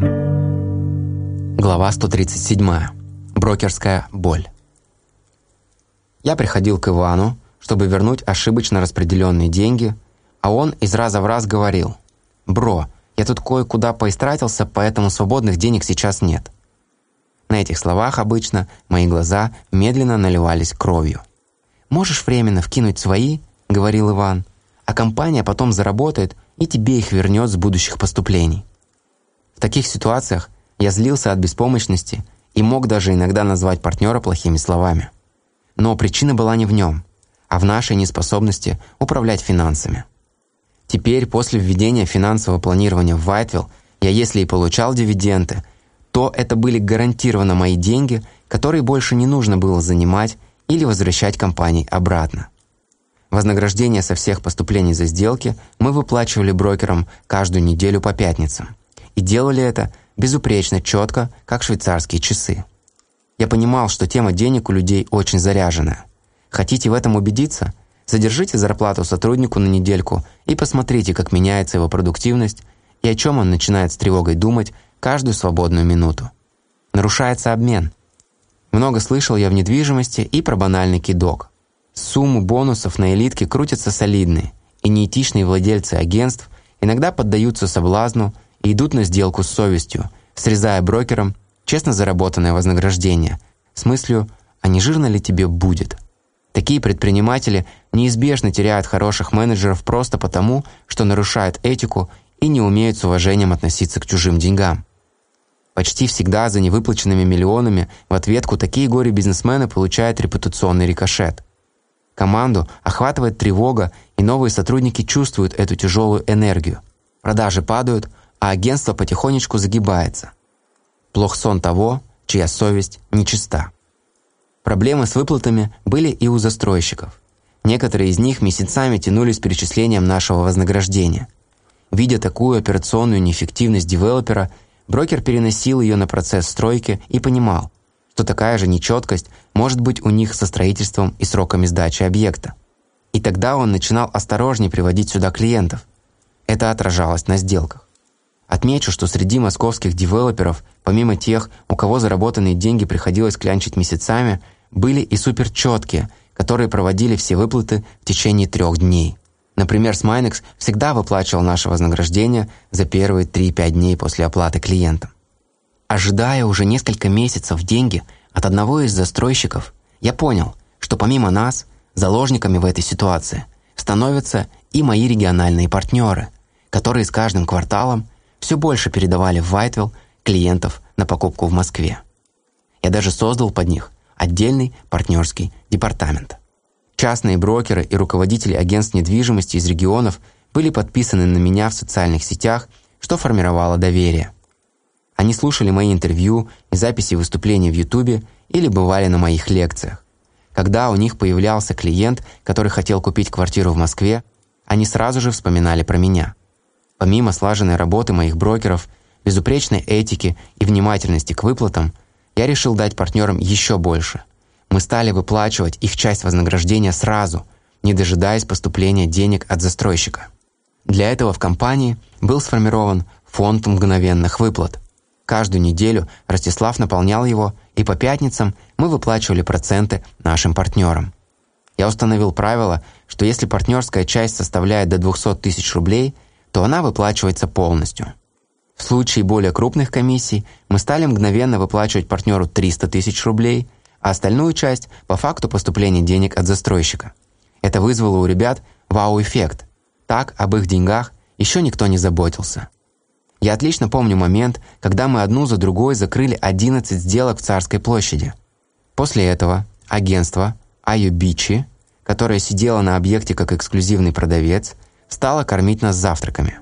Глава 137. Брокерская боль. Я приходил к Ивану, чтобы вернуть ошибочно распределенные деньги, а он из раза в раз говорил «Бро, я тут кое-куда поистратился, поэтому свободных денег сейчас нет». На этих словах обычно мои глаза медленно наливались кровью. «Можешь временно вкинуть свои?» — говорил Иван, «а компания потом заработает и тебе их вернет с будущих поступлений». Таких ситуациях я злился от беспомощности и мог даже иногда назвать партнера плохими словами. Но причина была не в нем, а в нашей неспособности управлять финансами. Теперь, после введения финансового планирования в Вайтвилл, я если и получал дивиденды, то это были гарантированно мои деньги, которые больше не нужно было занимать или возвращать компании обратно. Вознаграждение со всех поступлений за сделки мы выплачивали брокерам каждую неделю по пятницам. И делали это безупречно четко, как швейцарские часы. Я понимал, что тема денег у людей очень заряженная. Хотите в этом убедиться? Задержите зарплату сотруднику на недельку и посмотрите, как меняется его продуктивность и о чем он начинает с тревогой думать каждую свободную минуту. Нарушается обмен. Много слышал я в недвижимости и про банальный кидок. Суммы бонусов на элитке крутятся солидные, и неэтичные владельцы агентств иногда поддаются соблазну и идут на сделку с совестью, срезая брокерам честно заработанное вознаграждение, с мыслью «а не жирно ли тебе будет?». Такие предприниматели неизбежно теряют хороших менеджеров просто потому, что нарушают этику и не умеют с уважением относиться к чужим деньгам. Почти всегда за невыплаченными миллионами в ответку такие горе-бизнесмены получают репутационный рикошет. Команду охватывает тревога, и новые сотрудники чувствуют эту тяжелую энергию. Продажи падают, а агентство потихонечку загибается. Плох сон того, чья совесть нечиста. Проблемы с выплатами были и у застройщиков. Некоторые из них месяцами тянулись с перечислением нашего вознаграждения. Видя такую операционную неэффективность девелопера, брокер переносил ее на процесс стройки и понимал, что такая же нечеткость может быть у них со строительством и сроками сдачи объекта. И тогда он начинал осторожнее приводить сюда клиентов. Это отражалось на сделках. Отмечу, что среди московских девелоперов, помимо тех, у кого заработанные деньги приходилось клянчить месяцами, были и суперчеткие, которые проводили все выплаты в течение трех дней. Например, Sminex всегда выплачивал наше вознаграждение за первые 3-5 дней после оплаты клиентам. Ожидая уже несколько месяцев деньги от одного из застройщиков, я понял, что помимо нас, заложниками в этой ситуации становятся и мои региональные партнеры, которые с каждым кварталом все больше передавали в Вайтвилл клиентов на покупку в Москве. Я даже создал под них отдельный партнерский департамент. Частные брокеры и руководители агентств недвижимости из регионов были подписаны на меня в социальных сетях, что формировало доверие. Они слушали мои интервью и записи выступлений в Ютубе или бывали на моих лекциях. Когда у них появлялся клиент, который хотел купить квартиру в Москве, они сразу же вспоминали про меня. Помимо слаженной работы моих брокеров, безупречной этики и внимательности к выплатам, я решил дать партнерам еще больше. Мы стали выплачивать их часть вознаграждения сразу, не дожидаясь поступления денег от застройщика. Для этого в компании был сформирован фонд мгновенных выплат. Каждую неделю Ростислав наполнял его, и по пятницам мы выплачивали проценты нашим партнерам. Я установил правило, что если партнерская часть составляет до 200 тысяч рублей, то она выплачивается полностью. В случае более крупных комиссий мы стали мгновенно выплачивать партнеру 300 тысяч рублей, а остальную часть по факту поступления денег от застройщика. Это вызвало у ребят вау-эффект. Так об их деньгах еще никто не заботился. Я отлично помню момент, когда мы одну за другой закрыли 11 сделок в Царской площади. После этого агентство Аюбичи, которое сидело на объекте как эксклюзивный продавец, стало кормить нас завтраками.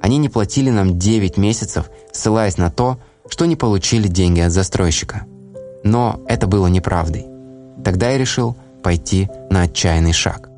Они не платили нам 9 месяцев, ссылаясь на то, что не получили деньги от застройщика. Но это было неправдой. Тогда я решил пойти на отчаянный шаг.